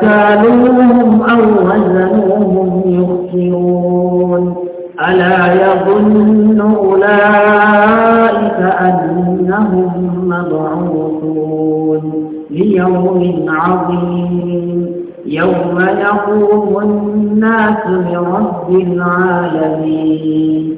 كالوهم أو وزنوهم يخسرون. ألا يظن أولئك أنهم مبعوثون ليوم عظيم. يوم يقوم الناس لرب العالمين.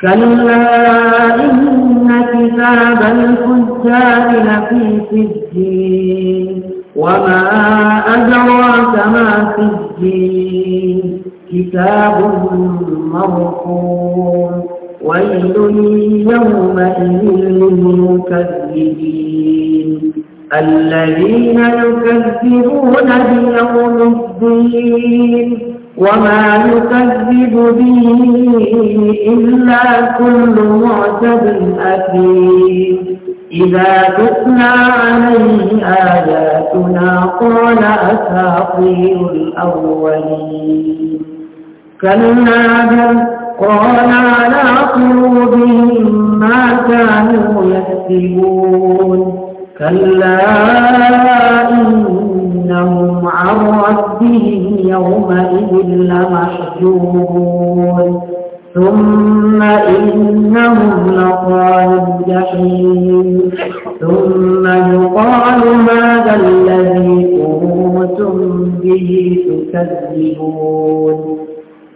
كلا إن كتاب الفجار لفي سجين. وما أدراك ما سجين كتاب مرقوم ويل يومئذ للمكذبين الذين يكذبون بيوم الدين وما يكذب به إلا كل معتد أثيم إذا تتلى عليه آياتنا قال أساطير الأولين كلا بل قال على قلوبهم ما كانوا يكسبون كلا إنهم عن ربهم يومئذ لمحجوبون ثم إنهم لقال الجحيم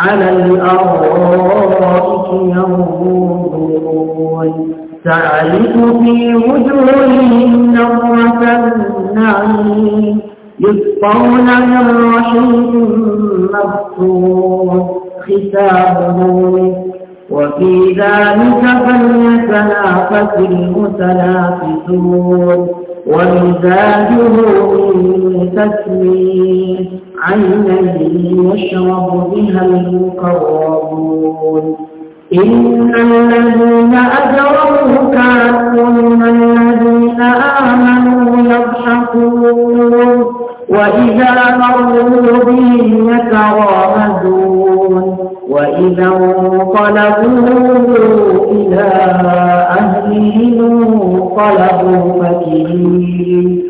على الأرائك ينظرون. تعرف في وجوههم نظرة النعيم يسقون من رحيق مفتون. ختامه وفي ذلك فليتنافس المتنافسون. ومزاجه من تسليم عينا يشرب بها المقربون إن الذين أجرموا كانوا من الذين آمنوا يضحكون وإذا مروا بهم يتغامزون وإذا انقلبوا إلى أهلهم انقلبوا فكهين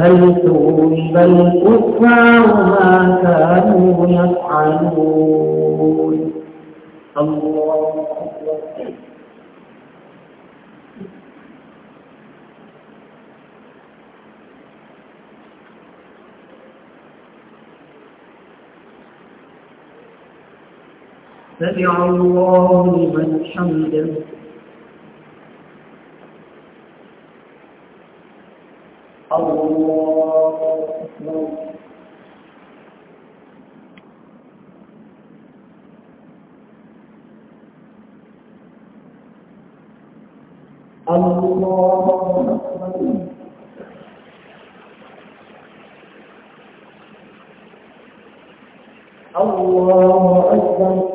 هل ثوب الكفار ما كانوا يفعلون. الله سمع الله لمن حمده. الله أكبر الله أكبر الله أكبر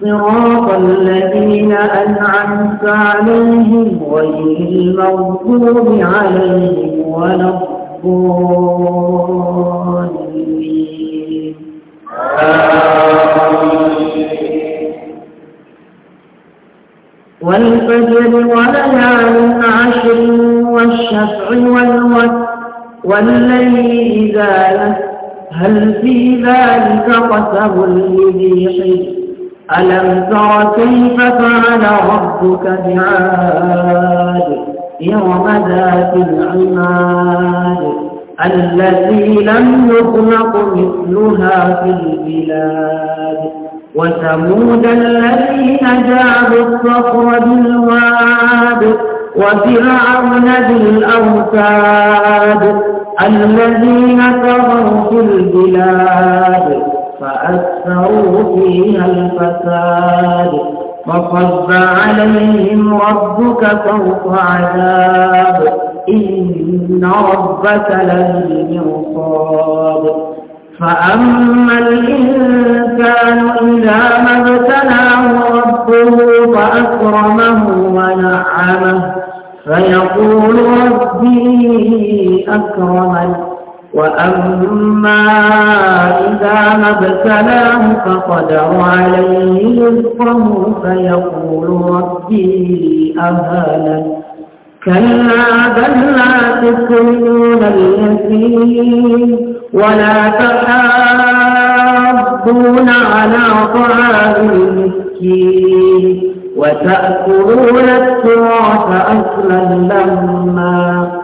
صراط الذين أنعمت عليهم غير المغضوب عليهم ولا الضالين. والفجر وليال عشر والشفع والوتر والليل إذا هل في ذلك قسم لذي حجر ألم تر كيف فعل ربك بعاد إرم ذات العماد؟ التي لم يخلق مثلها في البلاد. وثمود الذين جعلوا الصخر بالواد وفرعون بالأوتاد. الذين كفروا في البلاد فأكثروا فيها الفساد. فصب عليهم ربك فوق عذاب. إن ربك للمرصاد فأما الإنسان إذا ما ابتلاه ربه فأكرمه ونعمه. فيقول ربي أكرمن وأما إذا ما ابتلاه فقدر عليه رزقه فيقول ربي أهانا كلا بل لا تكرمون اليتيم ولا تحاضون على طعام المسكين وتأكلون التراث أكلا لما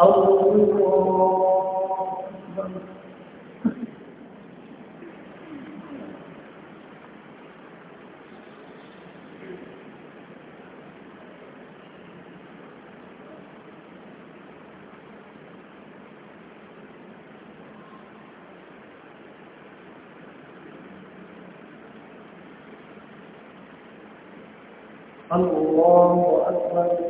الله الله أكبر.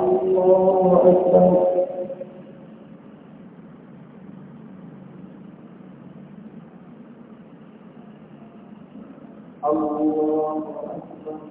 الله أكبر الله أكبر